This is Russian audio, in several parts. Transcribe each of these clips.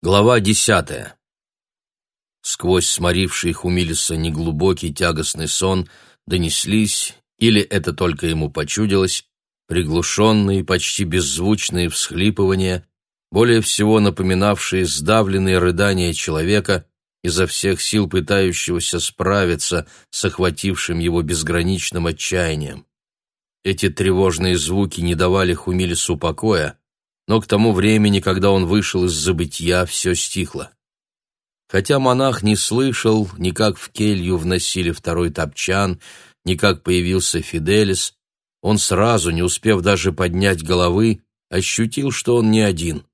Глава десятая. Сквозь сморивший Хумилиса неглубокий тягостный сон донеслись, или это только ему почудилось, приглушенные, почти беззвучные всхлипывания, более всего напоминавшие сдавленные рыдания человека, изо всех сил пытающегося справиться с охватившим его безграничным отчаянием. Эти тревожные звуки не давали Хумилису покоя, но к тому времени, когда он вышел из забытья, все стихло. Хотя монах не слышал, ни как в келью вносили второй топчан, ни как появился Фиделис, он сразу, не успев даже поднять головы, ощутил, что он не один.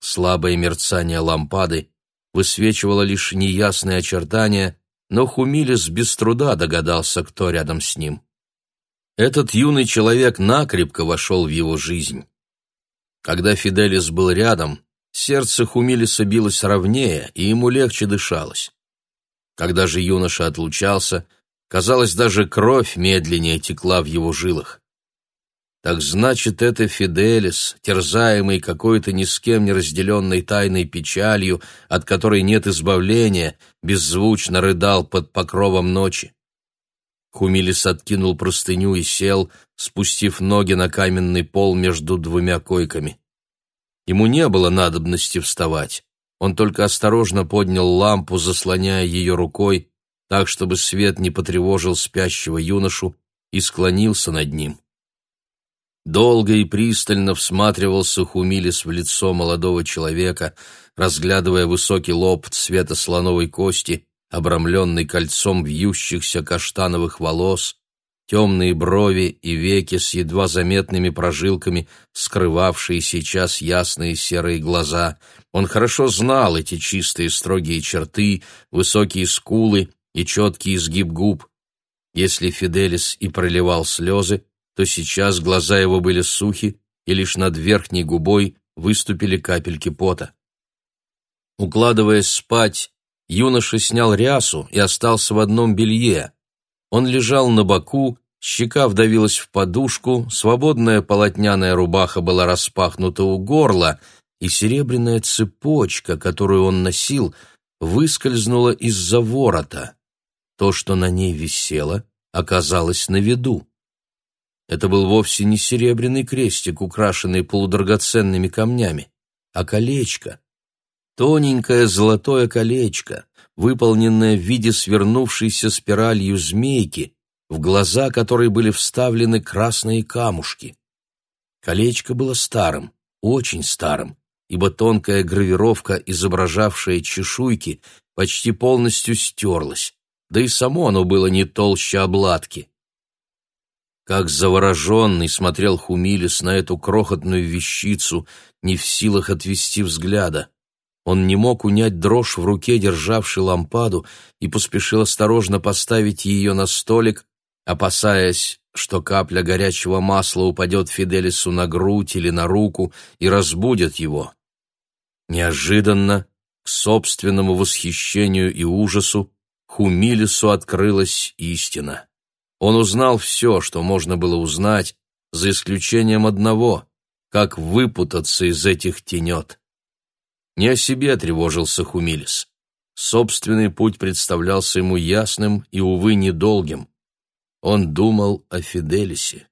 Слабое мерцание лампады высвечивало лишь неясные очертания, но Хумилис без труда догадался, кто рядом с ним. Этот юный человек накрепко вошел в его жизнь. Когда Фиделис был рядом, сердце Хумилиса билось ровнее, и ему легче дышалось. Когда же юноша отлучался, казалось, даже кровь медленнее текла в его жилах. Так значит, это Фиделис, терзаемый какой-то ни с кем не разделенной тайной печалью, от которой нет избавления, беззвучно рыдал под покровом ночи. Хумилис откинул простыню и сел, спустив ноги на каменный пол между двумя койками. Ему не было надобности вставать. Он только осторожно поднял лампу, заслоняя ее рукой, так, чтобы свет не потревожил спящего юношу, и склонился над ним. Долго и пристально всматривался Хумилис в лицо молодого человека, разглядывая высокий лоб цвета слоновой кости обрамленный кольцом вьющихся каштановых волос, темные брови и веки с едва заметными прожилками, скрывавшие сейчас ясные серые глаза. Он хорошо знал эти чистые строгие черты, высокие скулы и четкий изгиб губ. Если Фиделис и проливал слезы, то сейчас глаза его были сухи, и лишь над верхней губой выступили капельки пота. Укладываясь спать, юноша снял рясу и остался в одном белье. Он лежал на боку, щека вдавилась в подушку, свободная полотняная рубаха была распахнута у горла, и серебряная цепочка, которую он носил, выскользнула из-за ворота. То, что на ней висело, оказалось на виду. Это был вовсе не серебряный крестик, украшенный полудрагоценными камнями, а колечко, Тоненькое золотое колечко, выполненное в виде свернувшейся спиралью змейки, в глаза которой были вставлены красные камушки. Колечко было старым, очень старым, ибо тонкая гравировка, изображавшая чешуйки, почти полностью стерлась, да и само оно было не толще обладки. Как завороженный смотрел Хумилис на эту крохотную вещицу, не в силах отвести взгляда. Он не мог унять дрожь в руке, державшей лампаду, и поспешил осторожно поставить ее на столик, опасаясь, что капля горячего масла упадет Фиделису на грудь или на руку и разбудит его. Неожиданно, к собственному восхищению и ужасу, Хумилису открылась истина. Он узнал все, что можно было узнать, за исключением одного — как выпутаться из этих тенет. Не о себе тревожился Хумилис. Собственный путь представлялся ему ясным и, увы, недолгим. Он думал о Фиделисе.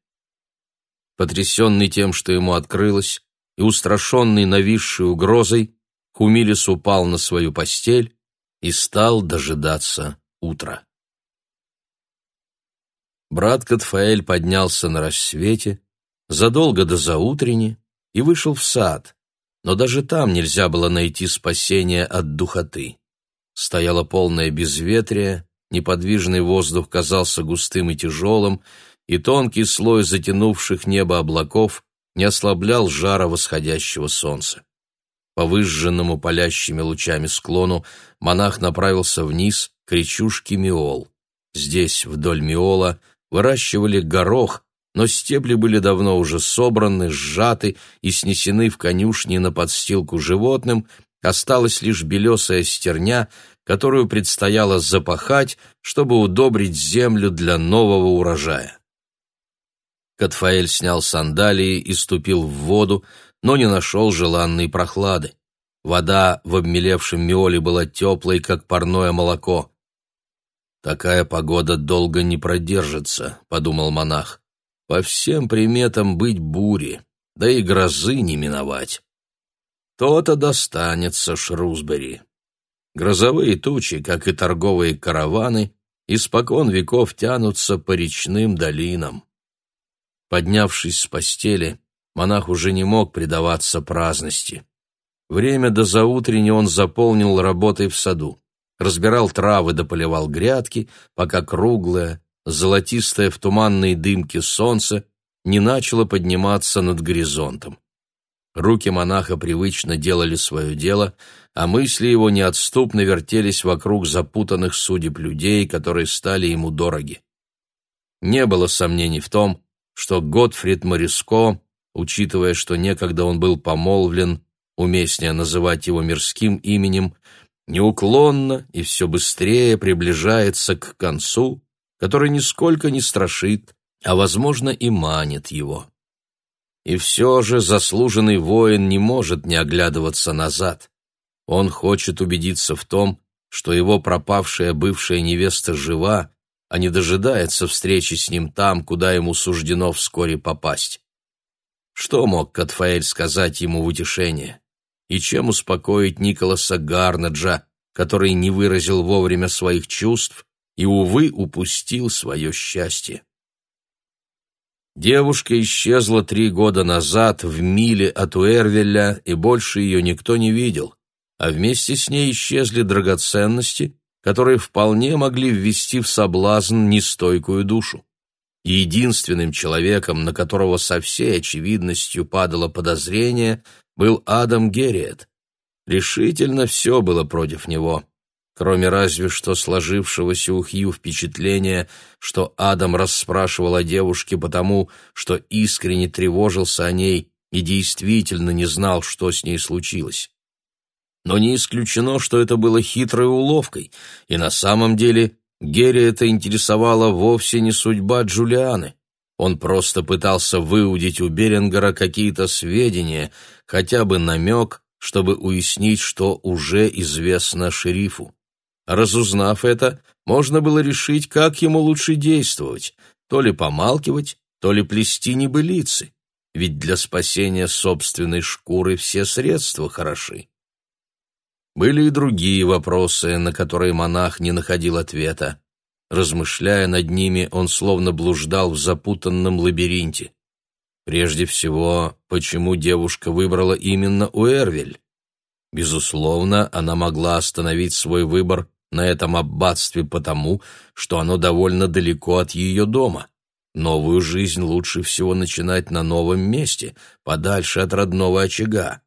Потрясенный тем, что ему открылось, и устрашенный нависшей угрозой, Хумилис упал на свою постель и стал дожидаться утра. Брат Катфаэль поднялся на рассвете, задолго до заутрени, и вышел в сад, но даже там нельзя было найти спасения от духоты. Стояло полное безветрие, неподвижный воздух казался густым и тяжелым, и тонкий слой затянувших небо облаков не ослаблял жара восходящего солнца. По выжженному палящими лучами склону монах направился вниз к речушке Миол. Здесь, вдоль Миола, выращивали горох, но стебли были давно уже собраны, сжаты и снесены в конюшни на подстилку животным, осталась лишь белесая стерня, которую предстояло запахать, чтобы удобрить землю для нового урожая. Катфаэль снял сандалии и ступил в воду, но не нашел желанной прохлады. Вода в обмелевшем миоле была теплой, как парное молоко. «Такая погода долго не продержится», — подумал монах. «По всем приметам быть бури, да и грозы не миновать. То-то достанется Шрусбери. Грозовые тучи, как и торговые караваны, испокон веков тянутся по речным долинам. Поднявшись с постели, монах уже не мог предаваться праздности. Время до заутренней он заполнил работой в саду разбирал травы да поливал грядки, пока круглое, золотистое в туманной дымке солнце не начало подниматься над горизонтом. Руки монаха привычно делали свое дело, а мысли его неотступно вертелись вокруг запутанных судеб людей, которые стали ему дороги. Не было сомнений в том, что Готфрид Мориско, учитывая, что некогда он был помолвлен, уместнее называть его мирским именем, неуклонно и все быстрее приближается к концу, который нисколько не страшит, а, возможно, и манит его. И все же заслуженный воин не может не оглядываться назад. Он хочет убедиться в том, что его пропавшая бывшая невеста жива, а не дожидается встречи с ним там, куда ему суждено вскоре попасть. Что мог Катфаэль сказать ему в утешение? и чем успокоить Николаса Гарнаджа, который не выразил вовремя своих чувств и, увы, упустил свое счастье. Девушка исчезла три года назад в миле от Уэрвеля, и больше ее никто не видел, а вместе с ней исчезли драгоценности, которые вполне могли ввести в соблазн нестойкую душу. Единственным человеком, на которого со всей очевидностью падало подозрение, был Адам Герриет. Решительно все было против него, кроме разве что сложившегося у Хью впечатления, что Адам расспрашивал о девушке потому, что искренне тревожился о ней и действительно не знал, что с ней случилось. Но не исключено, что это было хитрой уловкой, и на самом деле Герри это интересовала вовсе не судьба Джулианы. Он просто пытался выудить у Берингера какие-то сведения, хотя бы намек, чтобы уяснить, что уже известно шерифу. Разузнав это, можно было решить, как ему лучше действовать, то ли помалкивать, то ли плести небылицы, ведь для спасения собственной шкуры все средства хороши. Были и другие вопросы, на которые монах не находил ответа. Размышляя над ними, он словно блуждал в запутанном лабиринте. Прежде всего, почему девушка выбрала именно Уэрвель? Безусловно, она могла остановить свой выбор на этом аббатстве потому, что оно довольно далеко от ее дома. Новую жизнь лучше всего начинать на новом месте, подальше от родного очага.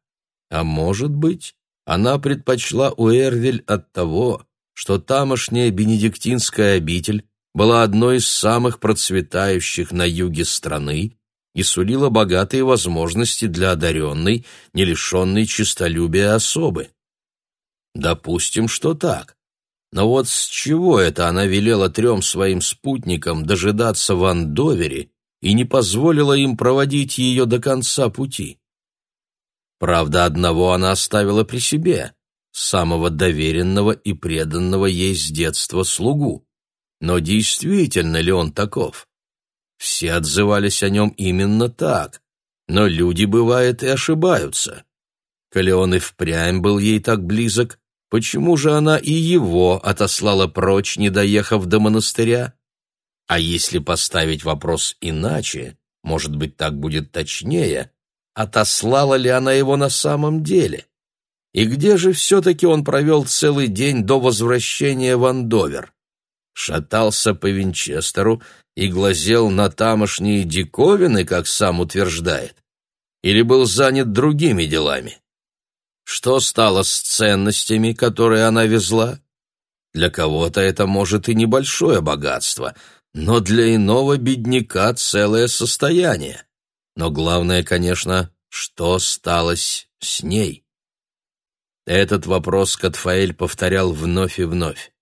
А может быть, она предпочла Уэрвель от того, что тамошняя бенедиктинская обитель была одной из самых процветающих на юге страны и сулила богатые возможности для одаренной, не лишенной честолюбия особы. Допустим, что так. Но вот с чего это она велела трем своим спутникам дожидаться в Андовере и не позволила им проводить ее до конца пути? Правда, одного она оставила при себе самого доверенного и преданного ей с детства слугу. Но действительно ли он таков? Все отзывались о нем именно так, но люди, бывает, и ошибаются. Коли и впрямь был ей так близок, почему же она и его отослала прочь, не доехав до монастыря? А если поставить вопрос иначе, может быть, так будет точнее, отослала ли она его на самом деле? И где же все-таки он провел целый день до возвращения в Андовер? Шатался по Винчестеру и глазел на тамошние диковины, как сам утверждает? Или был занят другими делами? Что стало с ценностями, которые она везла? Для кого-то это может и небольшое богатство, но для иного бедняка целое состояние. Но главное, конечно, что сталось с ней? Этот вопрос Катфаэль повторял вновь и вновь.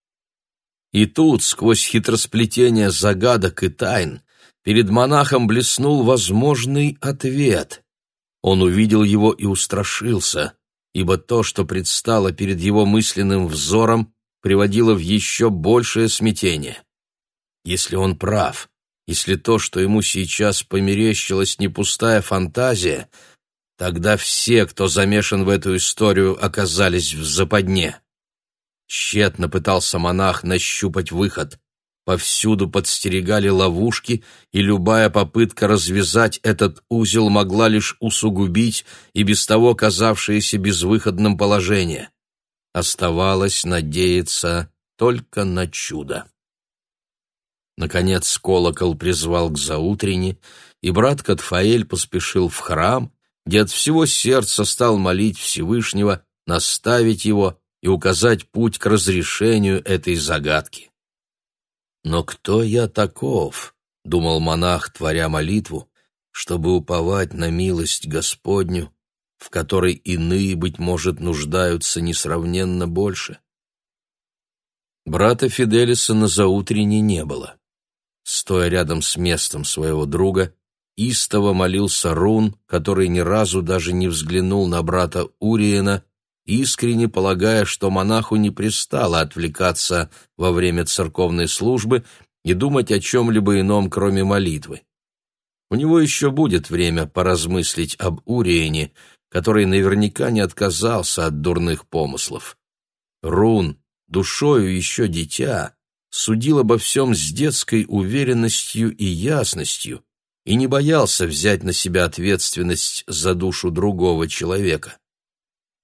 И тут, сквозь хитросплетение загадок и тайн, перед монахом блеснул возможный ответ. Он увидел его и устрашился. Ибо то, что предстало перед его мысленным взором, приводило в еще большее смятение. Если он прав, если то, что ему сейчас померещилось, не пустая фантазия, тогда все, кто замешан в эту историю, оказались в западне. Тщетно пытался монах нащупать выход. Повсюду подстерегали ловушки, и любая попытка развязать этот узел могла лишь усугубить и без того казавшееся безвыходным положение. Оставалось надеяться только на чудо. Наконец колокол призвал к заутрене, и брат Катфаэль поспешил в храм, где от всего сердца стал молить Всевышнего наставить его и указать путь к разрешению этой загадки. «Но кто я таков?» — думал монах, творя молитву, чтобы уповать на милость Господню, в которой иные, быть может, нуждаются несравненно больше. Брата Фиделиса на заутрене не было. Стоя рядом с местом своего друга, истово молился Рун, который ни разу даже не взглянул на брата Уриена искренне полагая, что монаху не пристало отвлекаться во время церковной службы и думать о чем-либо ином, кроме молитвы. У него еще будет время поразмыслить об Уриене, который наверняка не отказался от дурных помыслов. Рун, душою еще дитя, судил обо всем с детской уверенностью и ясностью и не боялся взять на себя ответственность за душу другого человека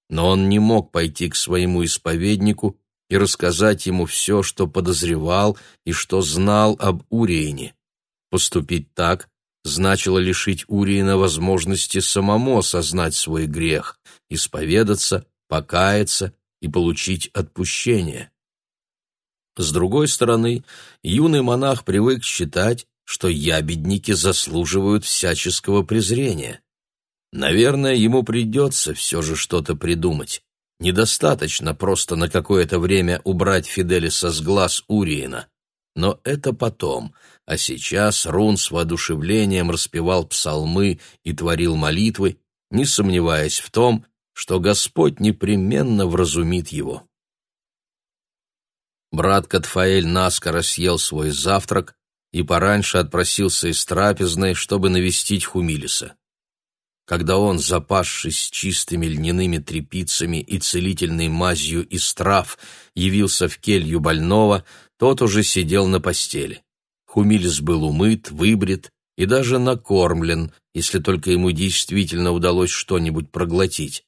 но он не мог пойти к своему исповеднику и рассказать ему все, что подозревал и что знал об Уриене. Поступить так значило лишить Уриена возможности самому осознать свой грех, исповедаться, покаяться и получить отпущение. С другой стороны, юный монах привык считать, что ябедники заслуживают всяческого презрения. Наверное, ему придется все же что-то придумать. Недостаточно просто на какое-то время убрать Фиделиса с глаз Уриена. Но это потом, а сейчас Рун с воодушевлением распевал псалмы и творил молитвы, не сомневаясь в том, что Господь непременно вразумит его. Брат Катфаэль наскоро съел свой завтрак и пораньше отпросился из трапезной, чтобы навестить Хумилиса когда он, запасшись чистыми льняными тряпицами и целительной мазью из трав, явился в келью больного, тот уже сидел на постели. Хумилис был умыт, выбрит и даже накормлен, если только ему действительно удалось что-нибудь проглотить.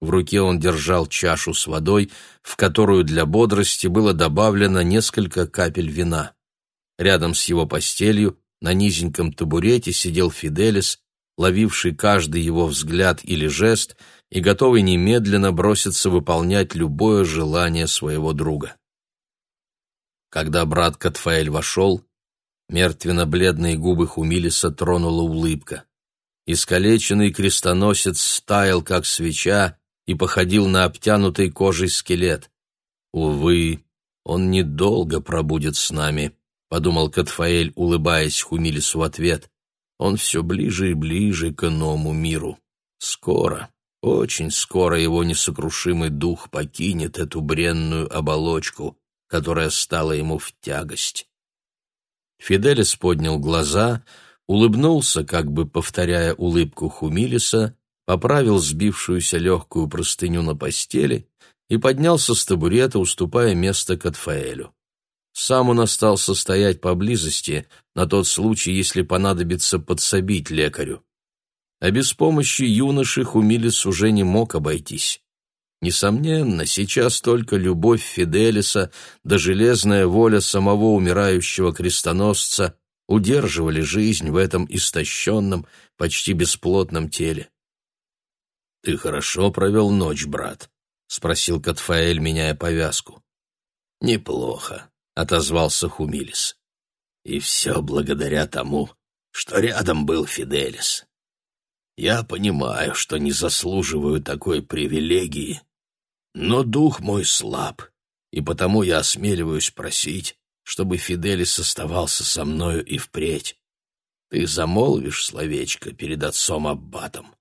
В руке он держал чашу с водой, в которую для бодрости было добавлено несколько капель вина. Рядом с его постелью на низеньком табурете сидел Фиделис ловивший каждый его взгляд или жест и готовый немедленно броситься выполнять любое желание своего друга. Когда брат Катфаэль вошел, мертвенно-бледные губы Хумилиса тронула улыбка. Искалеченный крестоносец стаял, как свеча, и походил на обтянутый кожей скелет. «Увы, он недолго пробудет с нами», — подумал Катфаэль, улыбаясь Хумилису в ответ он все ближе и ближе к иному миру. Скоро, очень скоро его несокрушимый дух покинет эту бренную оболочку, которая стала ему в тягость. Фиделис поднял глаза, улыбнулся, как бы повторяя улыбку Хумилиса, поправил сбившуюся легкую простыню на постели и поднялся с табурета, уступая место Катфаэлю. Сам он остался стоять поблизости на тот случай, если понадобится подсобить лекарю. А без помощи юноши Хумилис уже не мог обойтись. Несомненно, сейчас только любовь Фиделиса да железная воля самого умирающего крестоносца удерживали жизнь в этом истощенном, почти бесплотном теле. «Ты хорошо провел ночь, брат?» — спросил Катфаэль, меняя повязку. «Неплохо», — отозвался Хумилис. «И все благодаря тому, что рядом был Фиделис. Я понимаю, что не заслуживаю такой привилегии, но дух мой слаб, и потому я осмеливаюсь просить, чтобы Фиделис оставался со мною и впредь. Ты замолвишь словечко перед отцом Аббатом?»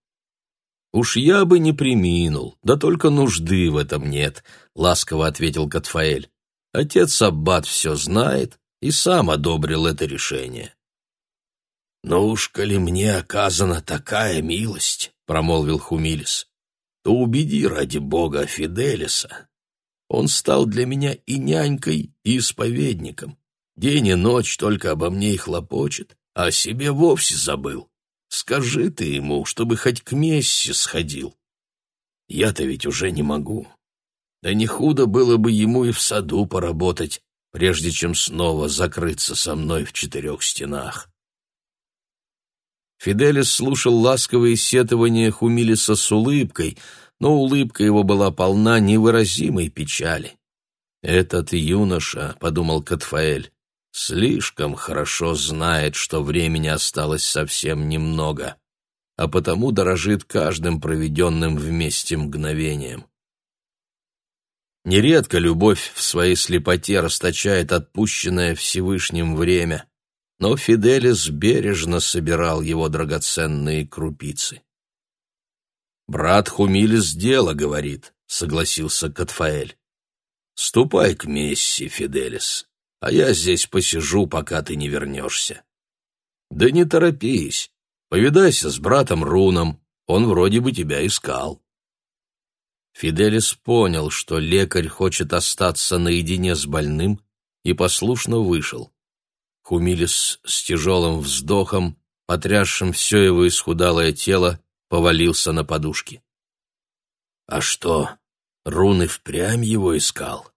«Уж я бы не приминул, да только нужды в этом нет», — ласково ответил Катфаэль. «Отец Аббат все знает и сам одобрил это решение». «Ну уж, коли мне оказана такая милость», — промолвил Хумилис, — «то убеди ради бога Фиделиса. Он стал для меня и нянькой, и исповедником. День и ночь только обо мне и хлопочет, а о себе вовсе забыл. Скажи ты ему, чтобы хоть к Мессе сходил. Я-то ведь уже не могу. Да не худо было бы ему и в саду поработать, прежде чем снова закрыться со мной в четырех стенах. Фиделис слушал ласковые сетования Хумилиса с улыбкой, но улыбка его была полна невыразимой печали. «Этот юноша», — подумал Катфаэль, слишком хорошо знает, что времени осталось совсем немного, а потому дорожит каждым проведенным вместе мгновением. Нередко любовь в своей слепоте расточает отпущенное Всевышним время, но Фиделис бережно собирал его драгоценные крупицы. «Брат Хумилис дело говорит», — согласился Катфаэль. «Ступай к Месси, Фиделис а я здесь посижу, пока ты не вернешься. Да не торопись, повидайся с братом Руном, он вроде бы тебя искал. Фиделис понял, что лекарь хочет остаться наедине с больным, и послушно вышел. Хумилис с тяжелым вздохом, потрясшим все его исхудалое тело, повалился на подушки. «А что, Рун и впрямь его искал?»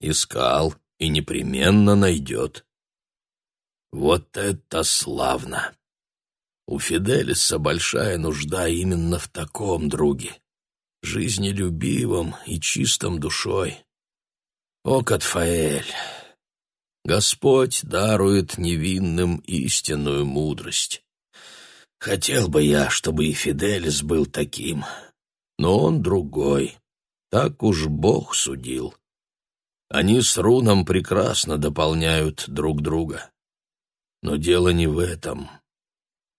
«Искал», и непременно найдет. Вот это славно! У Фиделиса большая нужда именно в таком друге, жизнелюбивом и чистом душой. О, Катфаэль! Господь дарует невинным истинную мудрость. Хотел бы я, чтобы и Фиделис был таким, но он другой. Так уж Бог судил. Они с Руном прекрасно дополняют друг друга. Но дело не в этом,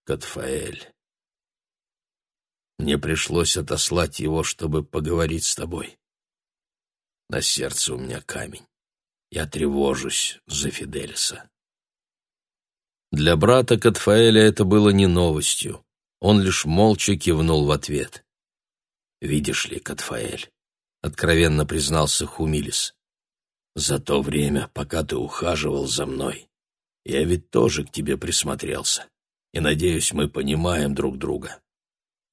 Катфаэль. Мне пришлось отослать его, чтобы поговорить с тобой. На сердце у меня камень. Я тревожусь за Фиделиса. Для брата Катфаэля это было не новостью. Он лишь молча кивнул в ответ. «Видишь ли, Катфаэль», — откровенно признался Хумилис, за то время, пока ты ухаживал за мной, я ведь тоже к тебе присмотрелся, и, надеюсь, мы понимаем друг друга.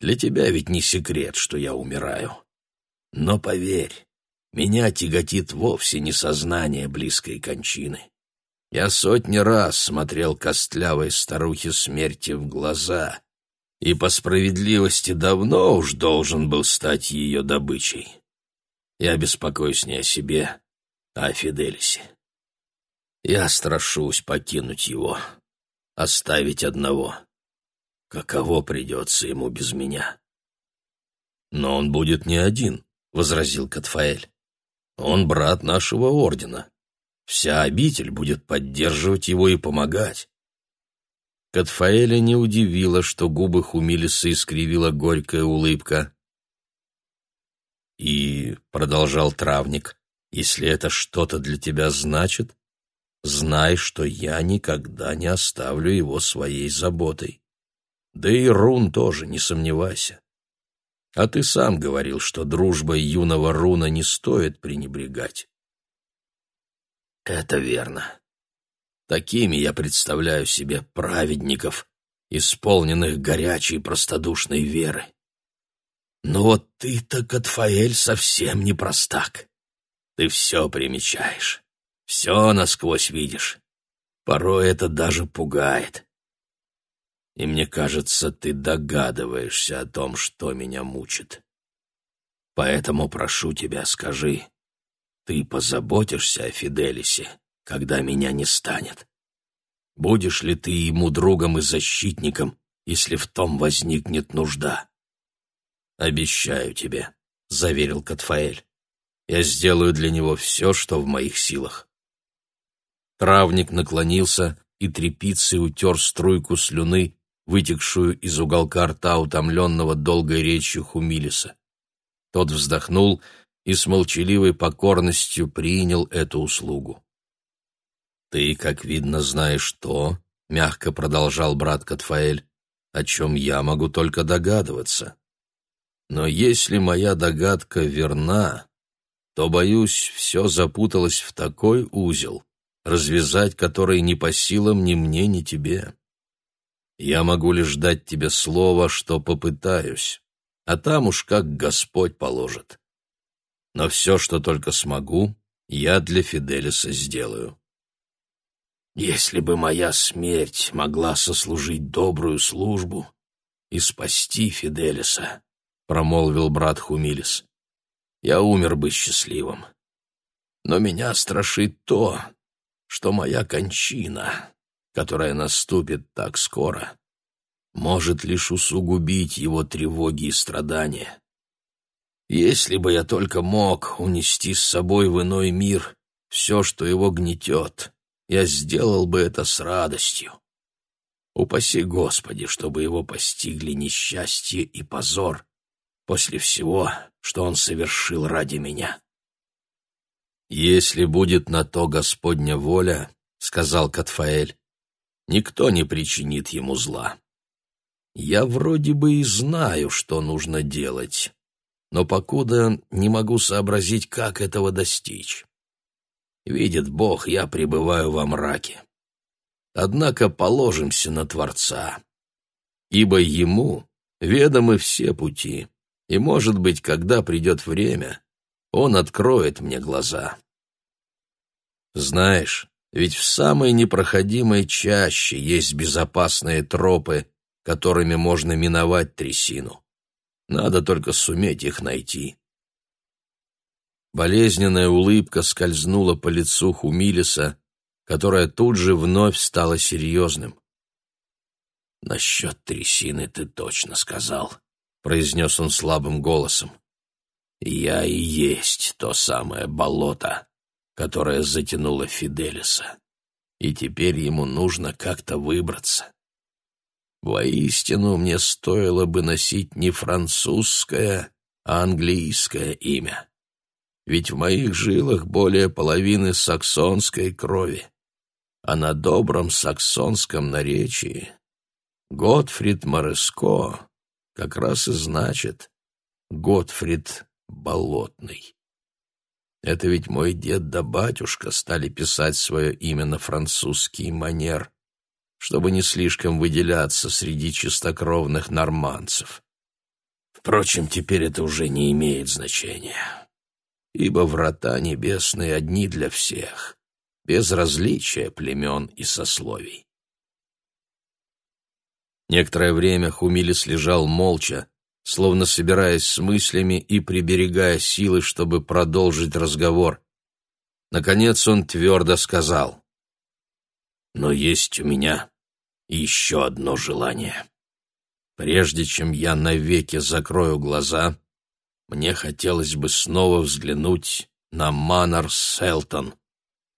Для тебя ведь не секрет, что я умираю. Но поверь, меня тяготит вовсе не сознание близкой кончины. Я сотни раз смотрел костлявой старухе смерти в глаза и по справедливости давно уж должен был стать ее добычей. Я беспокоюсь не о себе, о Фиделисе. Я страшусь покинуть его, оставить одного. Каково придется ему без меня? Но он будет не один, — возразил Катфаэль. Он брат нашего ордена. Вся обитель будет поддерживать его и помогать. Катфаэля не удивило, что губы Хумилиса искривила горькая улыбка. «И», — продолжал травник, если это что-то для тебя значит, знай, что я никогда не оставлю его своей заботой. Да и Рун тоже, не сомневайся. А ты сам говорил, что дружбой юного Руна не стоит пренебрегать. Это верно. Такими я представляю себе праведников, исполненных горячей простодушной веры. Но вот ты-то, Катфаэль, совсем не простак. Ты все примечаешь, все насквозь видишь. Порой это даже пугает. И мне кажется, ты догадываешься о том, что меня мучит. Поэтому прошу тебя, скажи, ты позаботишься о Фиделисе, когда меня не станет? Будешь ли ты ему другом и защитником, если в том возникнет нужда? Обещаю тебе, — заверил Катфаэль. Я сделаю для него все, что в моих силах. Травник наклонился и трепицей утер струйку слюны, вытекшую из уголка рта утомленного долгой речью Хумилиса. Тот вздохнул и с молчаливой покорностью принял эту услугу. «Ты, как видно, знаешь то, — мягко продолжал брат Катфаэль, — о чем я могу только догадываться. Но если моя догадка верна, то, боюсь, все запуталось в такой узел, развязать который не по силам ни мне, ни тебе. Я могу лишь дать тебе слово, что попытаюсь, а там уж как Господь положит. Но все, что только смогу, я для Фиделиса сделаю. Если бы моя смерть могла сослужить добрую службу и спасти Фиделиса, — промолвил брат Хумилис, — я умер бы счастливым. Но меня страшит то, что моя кончина, которая наступит так скоро, может лишь усугубить его тревоги и страдания. Если бы я только мог унести с собой в иной мир все, что его гнетет, я сделал бы это с радостью. Упаси Господи, чтобы его постигли несчастье и позор после всего, что он совершил ради меня. «Если будет на то Господня воля, — сказал Катфаэль, — никто не причинит ему зла. Я вроде бы и знаю, что нужно делать, но покуда не могу сообразить, как этого достичь. Видит Бог, я пребываю во мраке. Однако положимся на Творца, ибо Ему ведомы все пути, и, может быть, когда придет время, Он откроет мне глаза. Знаешь, ведь в самой непроходимой чаще есть безопасные тропы, которыми можно миновать трясину. Надо только суметь их найти. Болезненная улыбка скользнула по лицу Хумилиса, которая тут же вновь стала серьезным. «Насчет трясины ты точно сказал», — произнес он слабым голосом. «Я и есть то самое болото, которое затянуло Фиделиса, и теперь ему нужно как-то выбраться. Воистину, мне стоило бы носить не французское, а английское имя ведь в моих жилах более половины саксонской крови, а на добром саксонском наречии Готфрид Мореско как раз и значит Готфрид Болотный. Это ведь мой дед да батюшка стали писать свое имя на французский манер, чтобы не слишком выделяться среди чистокровных норманцев. Впрочем, теперь это уже не имеет значения ибо врата небесные одни для всех, без различия племен и сословий. Некоторое время Хумилис лежал молча, словно собираясь с мыслями и приберегая силы, чтобы продолжить разговор. Наконец он твердо сказал, «Но есть у меня еще одно желание. Прежде чем я навеки закрою глаза, мне хотелось бы снова взглянуть на Манор Селтон,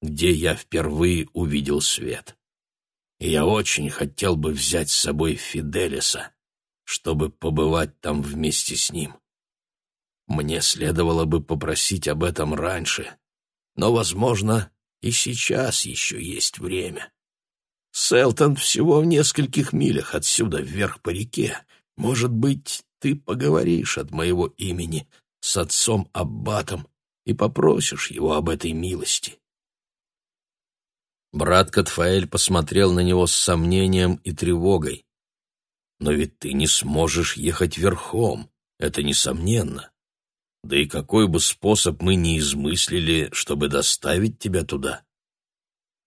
где я впервые увидел свет. И я очень хотел бы взять с собой Фиделиса, чтобы побывать там вместе с ним. Мне следовало бы попросить об этом раньше, но, возможно, и сейчас еще есть время. Селтон всего в нескольких милях отсюда, вверх по реке. Может быть, ты поговоришь от моего имени с отцом Аббатом и попросишь его об этой милости. Брат Катфаэль посмотрел на него с сомнением и тревогой. «Но ведь ты не сможешь ехать верхом, это несомненно. Да и какой бы способ мы ни измыслили, чтобы доставить тебя туда?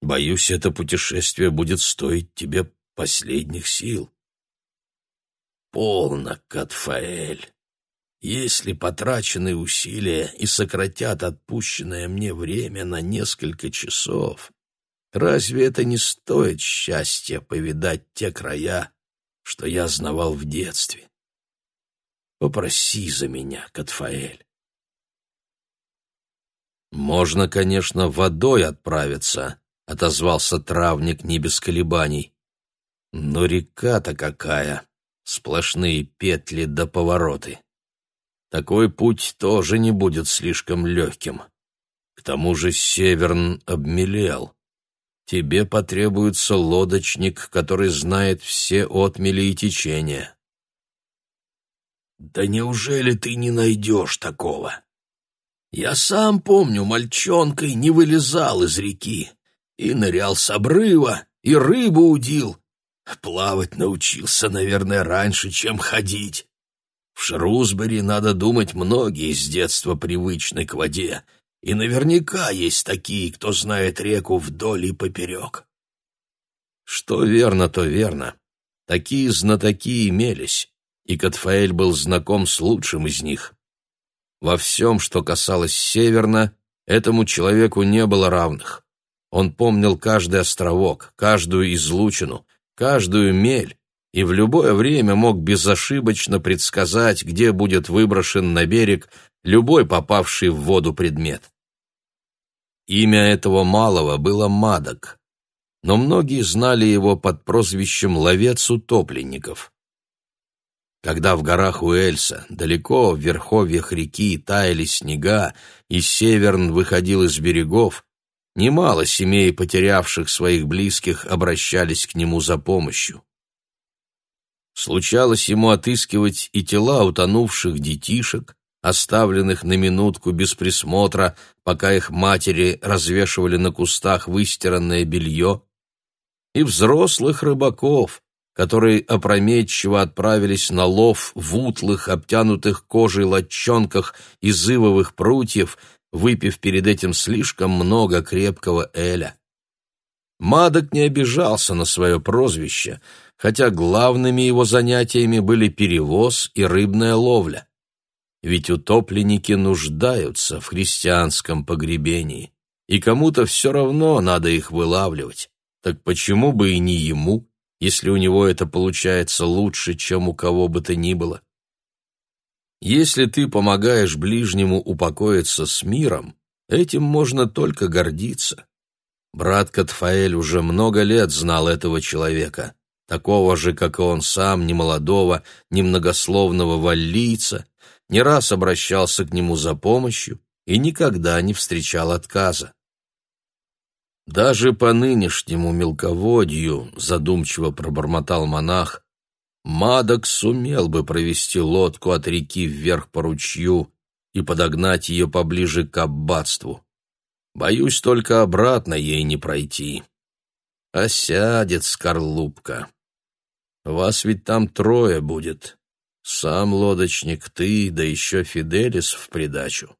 Боюсь, это путешествие будет стоить тебе последних сил». Полно, Катфаэль. Если потраченные усилия и сократят отпущенное мне время на несколько часов, разве это не стоит счастья повидать те края, что я знавал в детстве? Попроси за меня, Катфаэль. «Можно, конечно, водой отправиться», — отозвался травник не без колебаний. Но река-то какая! Сплошные петли до повороты. Такой путь тоже не будет слишком легким. К тому же Северн обмелел. Тебе потребуется лодочник, который знает все отмели и течения. Да неужели ты не найдешь такого? Я сам помню, мальчонкой не вылезал из реки и нырял с обрыва, и рыбу удил. Плавать научился, наверное, раньше, чем ходить. В Шрусбери, надо думать, многие с детства привычны к воде, и наверняка есть такие, кто знает реку вдоль и поперек. Что верно, то верно. Такие знатоки имелись, и Катфаэль был знаком с лучшим из них. Во всем, что касалось Северна, этому человеку не было равных. Он помнил каждый островок, каждую излучину, каждую мель, и в любое время мог безошибочно предсказать, где будет выброшен на берег любой попавший в воду предмет. Имя этого малого было Мадок, но многие знали его под прозвищем «Ловец утопленников». Когда в горах Уэльса, далеко в верховьях реки, таяли снега, и Северн выходил из берегов, немало семей, потерявших своих близких, обращались к нему за помощью. Случалось ему отыскивать и тела утонувших детишек, оставленных на минутку без присмотра, пока их матери развешивали на кустах выстиранное белье, и взрослых рыбаков, которые опрометчиво отправились на лов в утлых, обтянутых кожей лодчонках из ивовых прутьев, выпив перед этим слишком много крепкого эля. Мадок не обижался на свое прозвище, хотя главными его занятиями были перевоз и рыбная ловля. Ведь утопленники нуждаются в христианском погребении, и кому-то все равно надо их вылавливать. Так почему бы и не ему, если у него это получается лучше, чем у кого бы то ни было? Если ты помогаешь ближнему упокоиться с миром, этим можно только гордиться. Брат Катфаэль уже много лет знал этого человека, такого же, как и он сам, немолодого, немногословного валлийца, не раз обращался к нему за помощью и никогда не встречал отказа. Даже по нынешнему мелководью, задумчиво пробормотал монах, Мадок сумел бы провести лодку от реки вверх по ручью и подогнать ее поближе к аббатству. Боюсь, только обратно ей не пройти. Осядет скорлупка. Вас ведь там трое будет. Сам лодочник, ты, да еще Фиделис в придачу.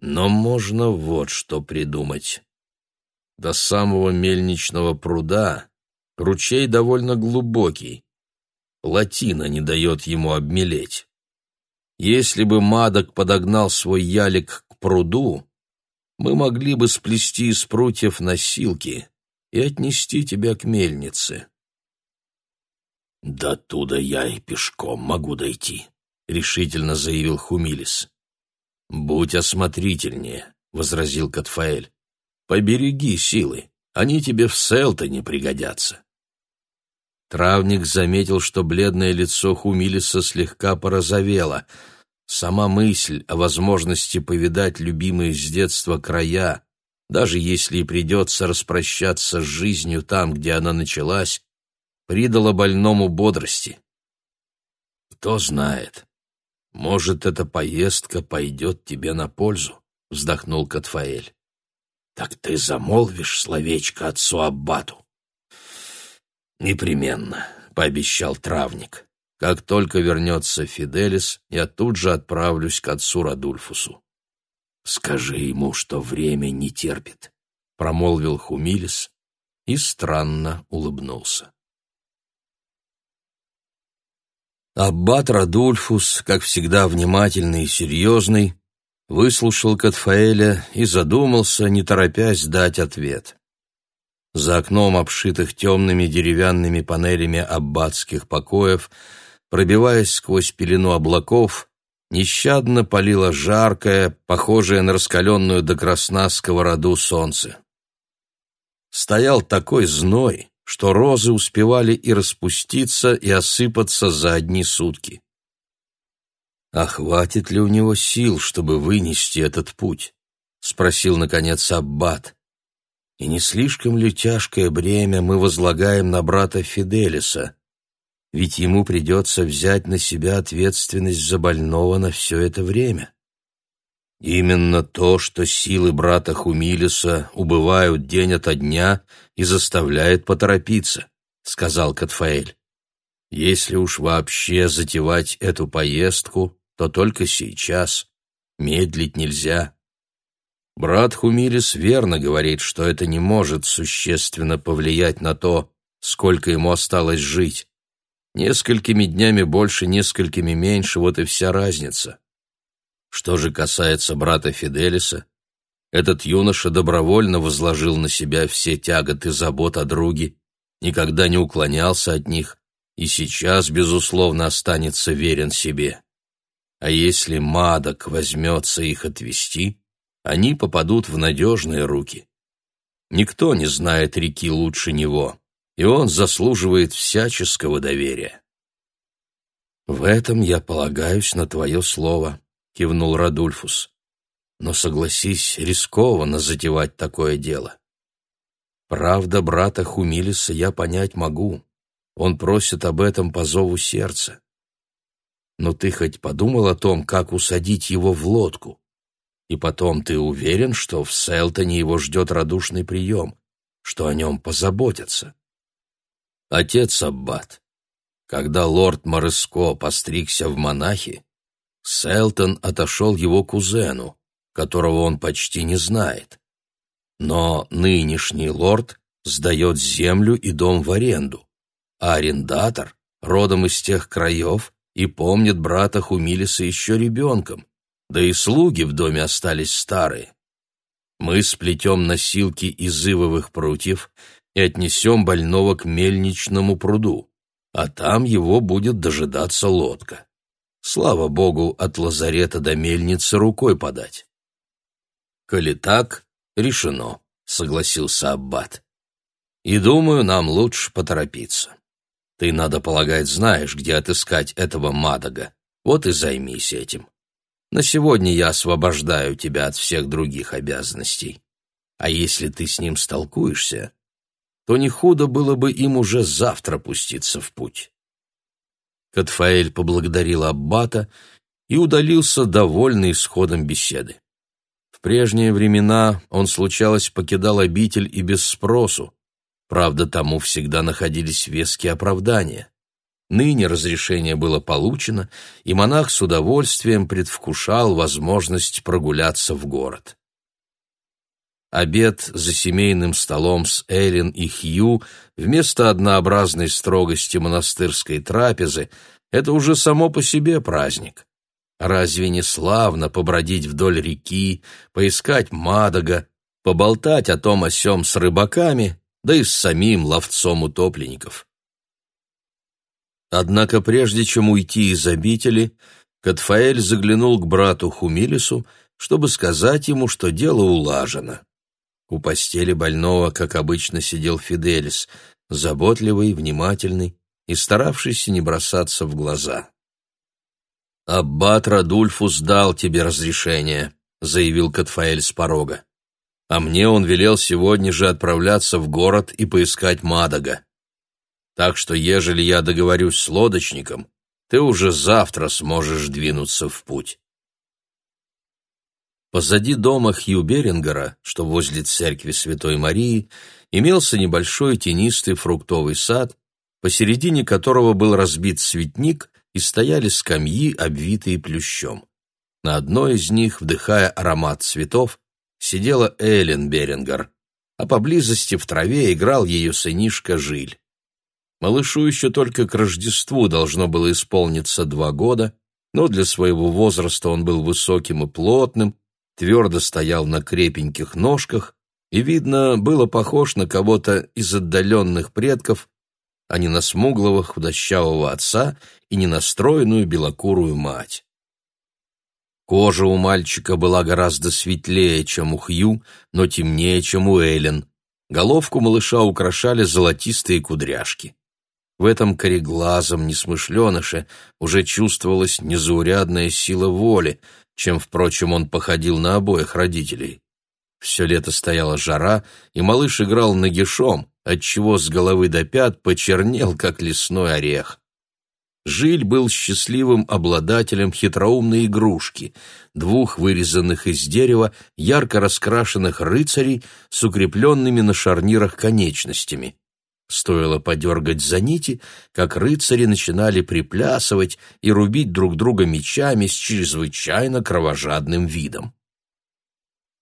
Но можно вот что придумать. До самого мельничного пруда ручей довольно глубокий, Плотина не дает ему обмелеть. Если бы Мадок подогнал свой ялик к пруду, мы могли бы сплести из прутьев носилки и отнести тебя к мельнице. — До туда я и пешком могу дойти, — решительно заявил Хумилис. — Будь осмотрительнее, — возразил Катфаэль. — Побереги силы, они тебе в Селтоне пригодятся. Травник заметил, что бледное лицо Хумилиса слегка порозовело. Сама мысль о возможности повидать любимые с детства края, даже если и придется распрощаться с жизнью там, где она началась, придала больному бодрости. «Кто знает, может, эта поездка пойдет тебе на пользу», — вздохнул Катфаэль. «Так ты замолвишь словечко отцу Аббату?» «Непременно», — пообещал травник. «Как только вернется Фиделис, я тут же отправлюсь к отцу Радульфусу». «Скажи ему, что время не терпит», — промолвил Хумилис и странно улыбнулся. Аббат Радульфус, как всегда внимательный и серьезный, выслушал Катфаэля и задумался, не торопясь дать ответ. За окном, обшитых темными деревянными панелями аббатских покоев, пробиваясь сквозь пелену облаков, нещадно палило жаркое, похожее на раскаленную до красна сковороду солнце. Стоял такой зной, что розы успевали и распуститься, и осыпаться за одни сутки. «А хватит ли у него сил, чтобы вынести этот путь?» — спросил, наконец, Аббат. «И не слишком ли тяжкое бремя мы возлагаем на брата Фиделиса? Ведь ему придется взять на себя ответственность за больного на все это время». Именно то, что силы брата Хумилиса убывают день ото дня и заставляет поторопиться, сказал Катфаэль. Если уж вообще затевать эту поездку, то только сейчас. Медлить нельзя. Брат Хумилис верно говорит, что это не может существенно повлиять на то, сколько ему осталось жить. Несколькими днями больше, несколькими меньше, вот и вся разница. Что же касается брата Фиделиса, этот юноша добровольно возложил на себя все тяготы забот о друге, никогда не уклонялся от них и сейчас, безусловно, останется верен себе. А если Мадок возьмется их отвести, они попадут в надежные руки. Никто не знает реки лучше него, и он заслуживает всяческого доверия. В этом я полагаюсь на твое слово, — кивнул Радульфус. «Но согласись, рискованно затевать такое дело. Правда брата Хумилиса я понять могу. Он просит об этом по зову сердца. Но ты хоть подумал о том, как усадить его в лодку? И потом ты уверен, что в Селтоне его ждет радушный прием, что о нем позаботятся?» Отец Аббат, когда лорд Мореско постригся в монахи, Селтон отошел его кузену, которого он почти не знает. Но нынешний лорд сдает землю и дом в аренду, а арендатор родом из тех краев и помнит брата Хумилиса еще ребенком, да и слуги в доме остались старые. Мы сплетем носилки из ивовых прутьев и отнесем больного к мельничному пруду, а там его будет дожидаться лодка. Слава богу, от лазарета до мельницы рукой подать. Коли так, решено, согласился аббат. И думаю, нам лучше поторопиться. Ты, надо полагать, знаешь, где отыскать этого Мадага. Вот и займись этим. На сегодня я освобождаю тебя от всех других обязанностей. А если ты с ним столкуешься, то не худо было бы им уже завтра пуститься в путь. Катфаэль поблагодарил Аббата и удалился, довольный исходом беседы. В прежние времена он, случалось, покидал обитель и без спросу. Правда, тому всегда находились веские оправдания. Ныне разрешение было получено, и монах с удовольствием предвкушал возможность прогуляться в город. Обед за семейным столом с Эллен и Хью вместо однообразной строгости монастырской трапезы — это уже само по себе праздник. Разве не славно побродить вдоль реки, поискать Мадога, поболтать о том о сём с рыбаками, да и с самим ловцом утопленников? Однако прежде чем уйти из обители, Катфаэль заглянул к брату Хумилису, чтобы сказать ему, что дело улажено. У постели больного, как обычно, сидел Фиделис, заботливый, внимательный и старавшийся не бросаться в глаза. «Аббат Радульфус дал тебе разрешение», — заявил Катфаэль с порога. «А мне он велел сегодня же отправляться в город и поискать Мадага. Так что, ежели я договорюсь с лодочником, ты уже завтра сможешь двинуться в путь». Позади дома Хью Берингера, что возле церкви Святой Марии, имелся небольшой тенистый фруктовый сад, посередине которого был разбит цветник и стояли скамьи, обвитые плющом. На одной из них, вдыхая аромат цветов, сидела Эллен Берингер, а поблизости в траве играл ее сынишка Жиль. Малышу еще только к Рождеству должно было исполниться два года, но для своего возраста он был высоким и плотным, твердо стоял на крепеньких ножках и, видно, было похож на кого-то из отдаленных предков, а не на смуглого худощавого отца и не на стройную белокурую мать. Кожа у мальчика была гораздо светлее, чем у Хью, но темнее, чем у Эллен. Головку малыша украшали золотистые кудряшки. В этом кореглазом несмышленыше уже чувствовалась незаурядная сила воли, чем, впрочем, он походил на обоих родителей. Все лето стояла жара, и малыш играл нагишом, отчего с головы до пят почернел, как лесной орех. Жиль был счастливым обладателем хитроумной игрушки, двух вырезанных из дерева ярко раскрашенных рыцарей с укрепленными на шарнирах конечностями. Стоило подергать за нити, как рыцари начинали приплясывать и рубить друг друга мечами с чрезвычайно кровожадным видом.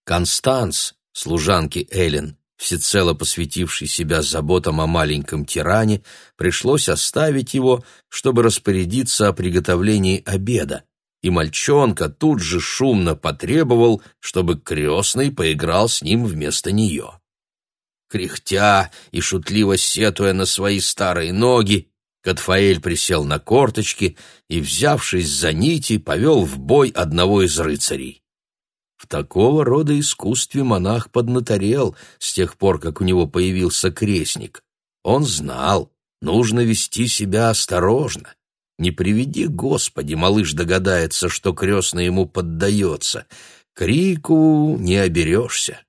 Констанс, служанки Эллен, всецело посвятивший себя заботам о маленьком тиране, пришлось оставить его, чтобы распорядиться о приготовлении обеда, и мальчонка тут же шумно потребовал, чтобы крестный поиграл с ним вместо нее. Кряхтя и шутливо сетуя на свои старые ноги, Катфаэль присел на корточки и, взявшись за нити, повел в бой одного из рыцарей. В такого рода искусстве монах поднаторел с тех пор, как у него появился крестник. Он знал, нужно вести себя осторожно. Не приведи, Господи, малыш догадается, что крестный ему поддается. Крику не оберешься.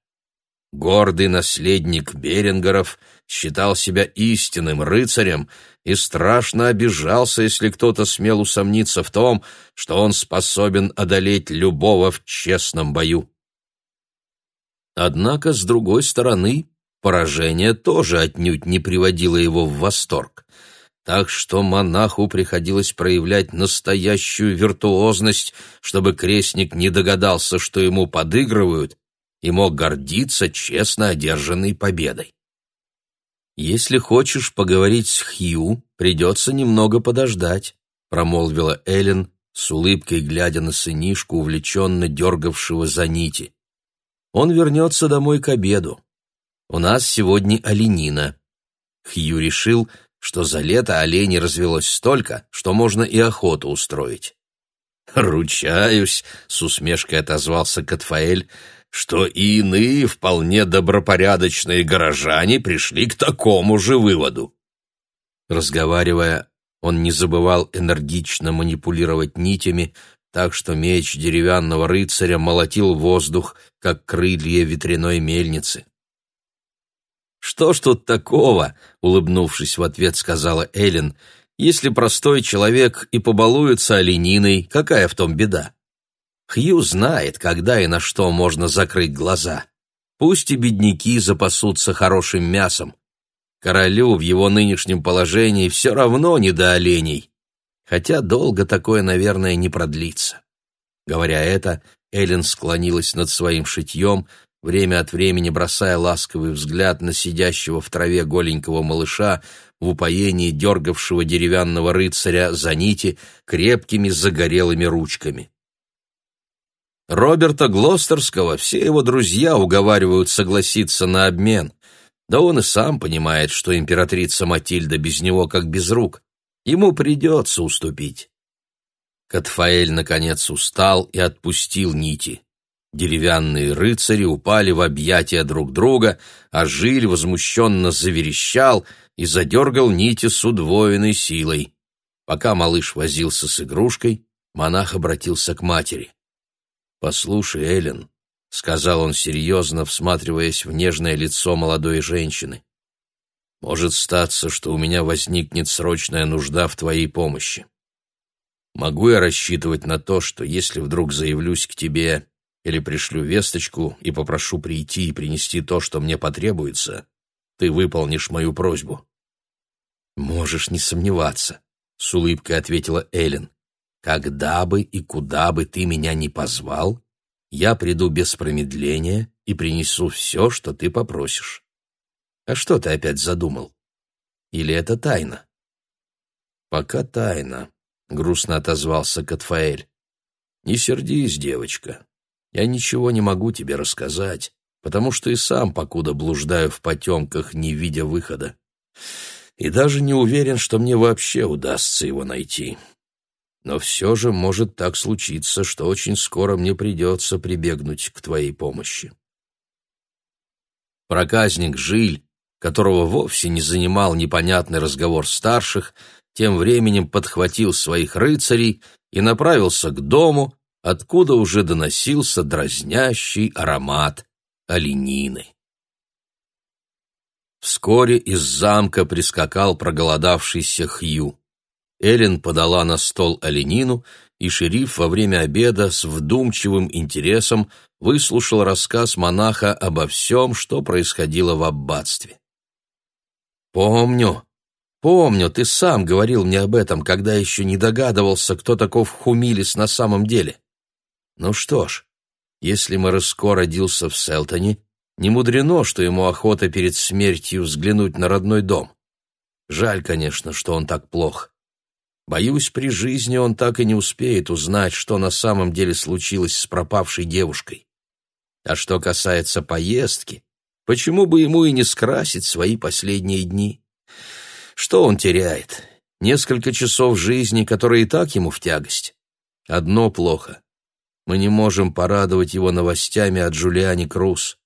Гордый наследник Берингеров считал себя истинным рыцарем и страшно обижался, если кто-то смел усомниться в том, что он способен одолеть любого в честном бою. Однако, с другой стороны, поражение тоже отнюдь не приводило его в восторг. Так что монаху приходилось проявлять настоящую виртуозность, чтобы крестник не догадался, что ему подыгрывают, и мог гордиться честно одержанной победой. «Если хочешь поговорить с Хью, придется немного подождать», — промолвила Эллен, с улыбкой глядя на сынишку, увлеченно дергавшего за нити. «Он вернется домой к обеду. У нас сегодня оленина». Хью решил, что за лето оленей развелось столько, что можно и охоту устроить. «Ручаюсь», — с усмешкой отозвался Катфаэль, что и иные вполне добропорядочные горожане пришли к такому же выводу. Разговаривая, он не забывал энергично манипулировать нитями, так что меч деревянного рыцаря молотил воздух, как крылья ветряной мельницы. «Что ж тут такого?» — улыбнувшись в ответ, сказала Эллен. «Если простой человек и побалуется олениной, какая в том беда?» Хью знает, когда и на что можно закрыть глаза. Пусть и бедняки запасутся хорошим мясом. Королю в его нынешнем положении все равно не до оленей. Хотя долго такое, наверное, не продлится. Говоря это, Эллен склонилась над своим шитьем, время от времени бросая ласковый взгляд на сидящего в траве голенького малыша, в упоении дергавшего деревянного рыцаря за нити крепкими загорелыми ручками. Роберта Глостерского все его друзья уговаривают согласиться на обмен. Да он и сам понимает, что императрица Матильда без него как без рук. Ему придется уступить. Катфаэль, наконец, устал и отпустил нити. Деревянные рыцари упали в объятия друг друга, а Жиль возмущенно заверещал и задергал нити с удвоенной силой. Пока малыш возился с игрушкой, монах обратился к матери. «Послушай, Эллен», — сказал он серьезно, всматриваясь в нежное лицо молодой женщины, «может статься, что у меня возникнет срочная нужда в твоей помощи. Могу я рассчитывать на то, что если вдруг заявлюсь к тебе или пришлю весточку и попрошу прийти и принести то, что мне потребуется, ты выполнишь мою просьбу?» «Можешь не сомневаться», — с улыбкой ответила Эллен. Когда бы и куда бы ты меня ни позвал, я приду без промедления и принесу все, что ты попросишь. А что ты опять задумал? Или это тайна? Пока тайна, — грустно отозвался Катфаэль. Не сердись, девочка. Я ничего не могу тебе рассказать, потому что и сам покуда блуждаю в потемках, не видя выхода. И даже не уверен, что мне вообще удастся его найти. Но все же может так случиться, что очень скоро мне придется прибегнуть к твоей помощи. Проказник Жиль, которого вовсе не занимал непонятный разговор старших, тем временем подхватил своих рыцарей и направился к дому, откуда уже доносился дразнящий аромат оленины. Вскоре из замка прискакал проголодавшийся Хью. Эллен подала на стол оленину, и шериф во время обеда с вдумчивым интересом выслушал рассказ монаха обо всем, что происходило в аббатстве. «Помню, помню, ты сам говорил мне об этом, когда еще не догадывался, кто таков Хумилис на самом деле. Ну что ж, если Мороско родился в Селтоне, не мудрено, что ему охота перед смертью взглянуть на родной дом. Жаль, конечно, что он так плох. Боюсь, при жизни он так и не успеет узнать, что на самом деле случилось с пропавшей девушкой. А что касается поездки, почему бы ему и не скрасить свои последние дни? Что он теряет? Несколько часов жизни, которые и так ему в тягость. Одно плохо. Мы не можем порадовать его новостями от Джулиани Круз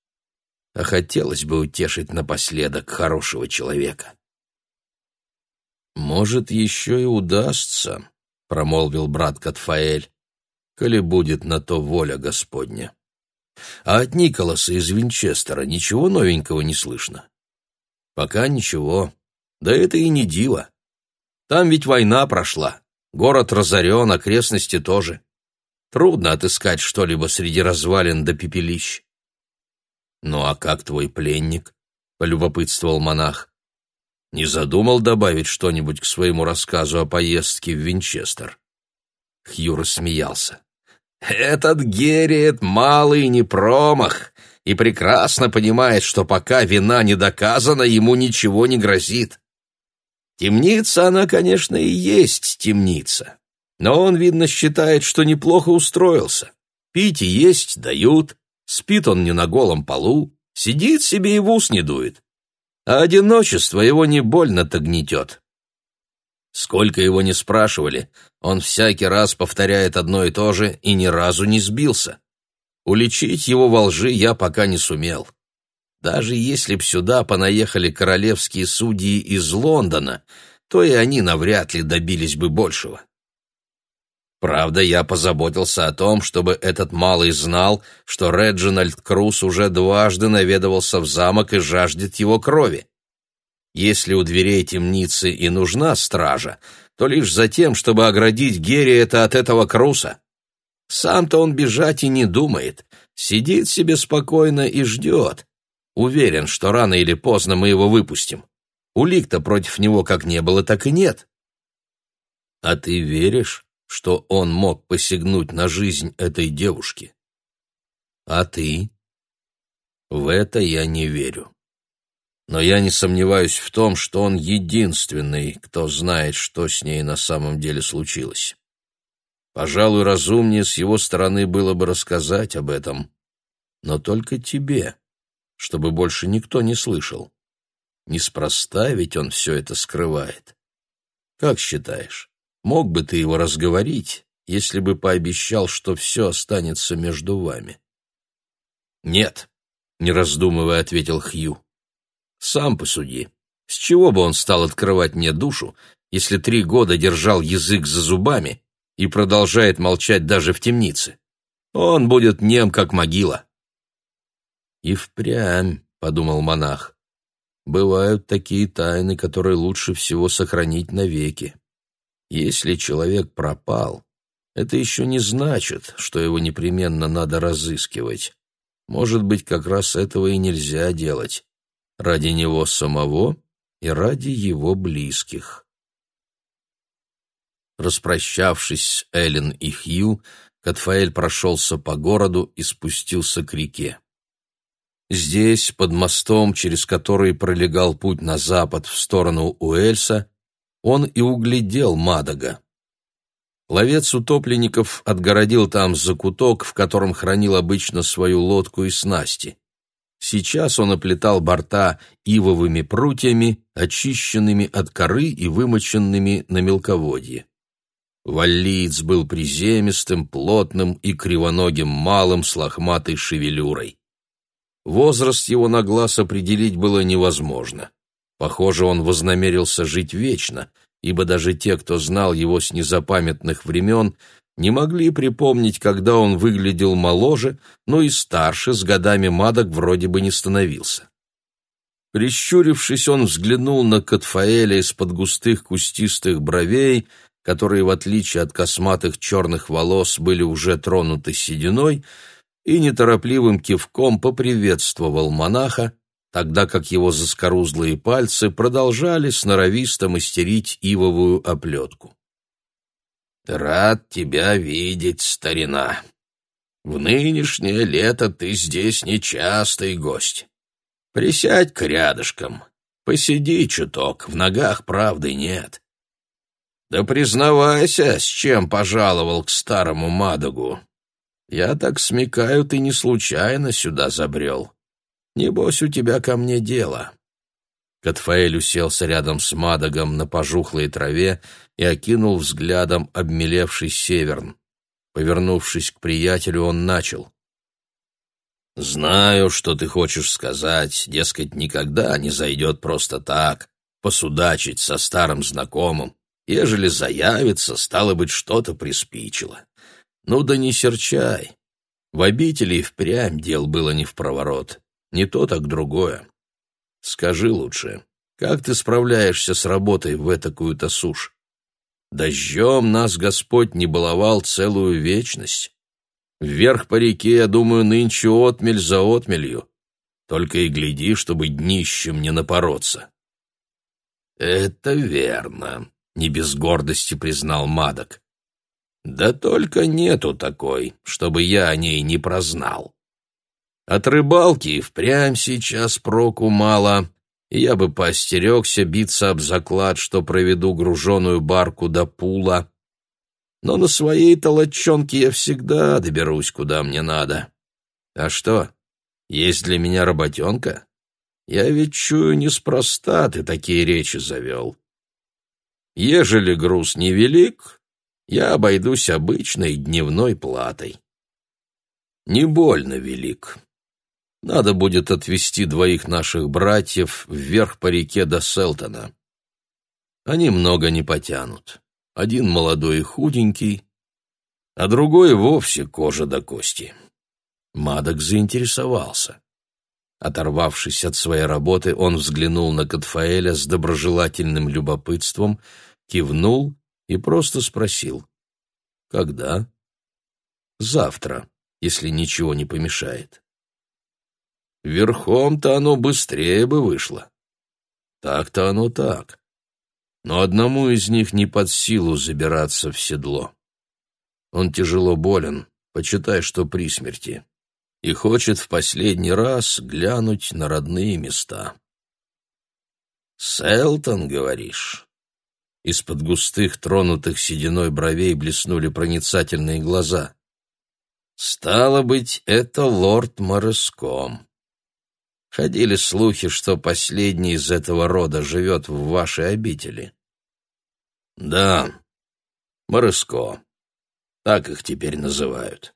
а хотелось бы утешить напоследок хорошего человека. «Может, еще и удастся», — промолвил брат Катфаэль, «коли будет на то воля Господня. А от Николаса из Винчестера ничего новенького не слышно?» «Пока ничего. Да это и не диво. Там ведь война прошла, город разорен, окрестности тоже. Трудно отыскать что-либо среди развалин до пепелищ. «Ну а как твой пленник?» — полюбопытствовал монах. «Не задумал добавить что-нибудь к своему рассказу о поездке в Винчестер?» Хью рассмеялся. «Этот Герриет малый не промах и прекрасно понимает, что пока вина не доказана, ему ничего не грозит. Темница она, конечно, и есть темница, но он, видно, считает, что неплохо устроился. Пить и есть дают, Спит он не на голом полу, сидит себе и в ус не дует. А одиночество его не больно-то гнетет. Сколько его не спрашивали, он всякий раз повторяет одно и то же и ни разу не сбился. Уличить его во лжи я пока не сумел. Даже если б сюда понаехали королевские судьи из Лондона, то и они навряд ли добились бы большего. Правда, я позаботился о том, чтобы этот малый знал, что Реджинальд Круз уже дважды наведывался в замок и жаждет его крови. Если у дверей темницы и нужна стража, то лишь за тем, чтобы оградить Герриета от этого Круса. Сам-то он бежать и не думает, сидит себе спокойно и ждет. Уверен, что рано или поздно мы его выпустим. Улик-то против него как не было, так и нет. А ты веришь, что он мог посягнуть на жизнь этой девушки. А ты? В это я не верю. Но я не сомневаюсь в том, что он единственный, кто знает, что с ней на самом деле случилось. Пожалуй, разумнее с его стороны было бы рассказать об этом, но только тебе, чтобы больше никто не слышал. Неспроста ведь он все это скрывает. Как считаешь, Мог бы ты его разговорить, если бы пообещал, что все останется между вами. Нет, не раздумывая, ответил Хью. Сам посуди. С чего бы он стал открывать мне душу, если три года держал язык за зубами и продолжает молчать даже в темнице? Он будет нем, как могила. И впрямь, подумал монах, бывают такие тайны, которые лучше всего сохранить навеки. Если человек пропал, это еще не значит, что его непременно надо разыскивать. Может быть, как раз этого и нельзя делать. Ради него самого и ради его близких. Распрощавшись с Эллен и Хью, Катфаэль прошелся по городу и спустился к реке. Здесь, под мостом, через который пролегал путь на запад в сторону Уэльса, он и углядел Мадага. Ловец утопленников отгородил там закуток, в котором хранил обычно свою лодку и снасти. Сейчас он оплетал борта ивовыми прутьями, очищенными от коры и вымоченными на мелководье. Валлиец был приземистым, плотным и кривоногим малым с лохматой шевелюрой. Возраст его на глаз определить было невозможно. Похоже, он вознамерился жить вечно, ибо даже те, кто знал его с незапамятных времен, не могли припомнить, когда он выглядел моложе, но и старше с годами Мадок вроде бы не становился. Прищурившись, он взглянул на Катфаэля из-под густых кустистых бровей, которые, в отличие от косматых черных волос, были уже тронуты сединой, и неторопливым кивком поприветствовал монаха, тогда как его заскорузлые пальцы продолжали сноровисто мастерить ивовую оплетку. «Рад тебя видеть, старина. В нынешнее лето ты здесь нечастый гость. Присядь-ка рядышком, посиди чуток, в ногах правды нет. Да признавайся, с чем пожаловал к старому Мадогу. Я так смекаю, ты не случайно сюда забрел. Небось, у тебя ко мне дело». Катфаэль уселся рядом с Мадогом на пожухлой траве и окинул взглядом обмелевший северн. Повернувшись к приятелю, он начал. «Знаю, что ты хочешь сказать, дескать, никогда не зайдет просто так, посудачить со старым знакомым. Ежели заявится, стало быть, что-то приспичило. Ну да не серчай. В обители впрямь дел было не в проворот. Не то, так другое. Скажи лучше, как ты справляешься с работой в этакую-то сушь? Дождем нас Господь не баловал целую вечность. Вверх по реке, я думаю, нынче отмель за отмелью. Только и гляди, чтобы днищем не напороться. Это верно, не без гордости признал Мадок. Да только нету такой, чтобы я о ней не прознал. От рыбалки и впрямь сейчас проку мало, я бы поостерегся биться об заклад, что проведу груженую барку до пула. Но на своей-то лодчонке я всегда доберусь, куда мне надо. А что, есть для меня работенка? Я ведь чую, неспроста ты такие речи завел. Ежели груз невелик, я обойдусь обычной дневной платой. Не больно велик. Надо будет отвезти двоих наших братьев вверх по реке до Селтона. Они много не потянут. Один молодой и худенький, а другой вовсе кожа до кости. Мадок заинтересовался. Оторвавшись от своей работы, он взглянул на Катфаэля с доброжелательным любопытством, кивнул и просто спросил. «Когда?» «Завтра, если ничего не помешает». «Верхом-то оно быстрее бы вышло». «Так-то оно так. Но одному из них не под силу забираться в седло. Он тяжело болен, почитай, что при смерти, и хочет в последний раз глянуть на родные места». «Селтон, говоришь?» Из-под густых, тронутых сединой бровей блеснули проницательные глаза. «Стало быть, это лорд Мореском. Ходили слухи, что последний из этого рода живет в вашей обители». «Да, Мореско. Так их теперь называют.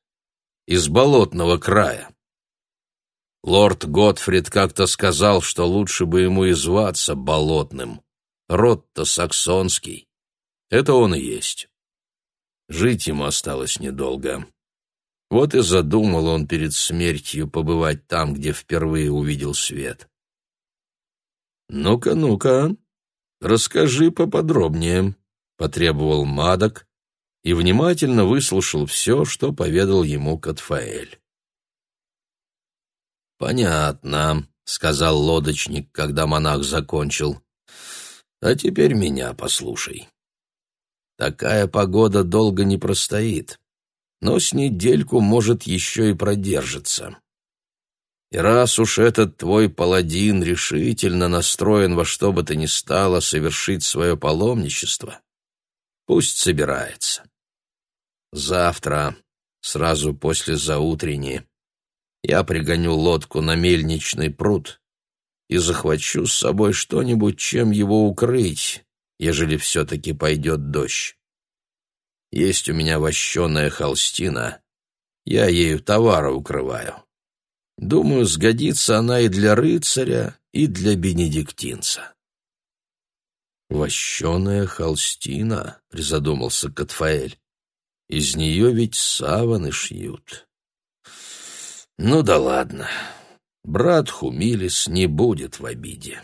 Из болотного края. Лорд Готфрид как-то сказал, что лучше бы ему и зваться Болотным» Род-то саксонский. Это он и есть. Жить ему осталось недолго. Вот и задумал он перед смертью побывать там, где впервые увидел свет. «Ну-ка, ну-ка, расскажи поподробнее», — потребовал Мадок и внимательно выслушал все, что поведал ему Катфаэль. «Понятно», — сказал лодочник, когда монах закончил. А теперь меня послушай. Такая погода долго не простоит, но с недельку, может, еще и продержится. И раз уж этот твой паладин решительно настроен во что бы то ни стало совершить свое паломничество, пусть собирается. Завтра, сразу после заутренней, я пригоню лодку на мельничный пруд и захвачу с собой что-нибудь, чем его укрыть, ежели все-таки пойдет дождь. Есть у меня вощеная холстина, я ею товары укрываю. Думаю, сгодится она и для рыцаря, и для бенедиктинца. «Вощеная холстина», — призадумался Катфаэль. «Из нее ведь саваны шьют». «Ну да ладно, брат Хумилис не будет в обиде».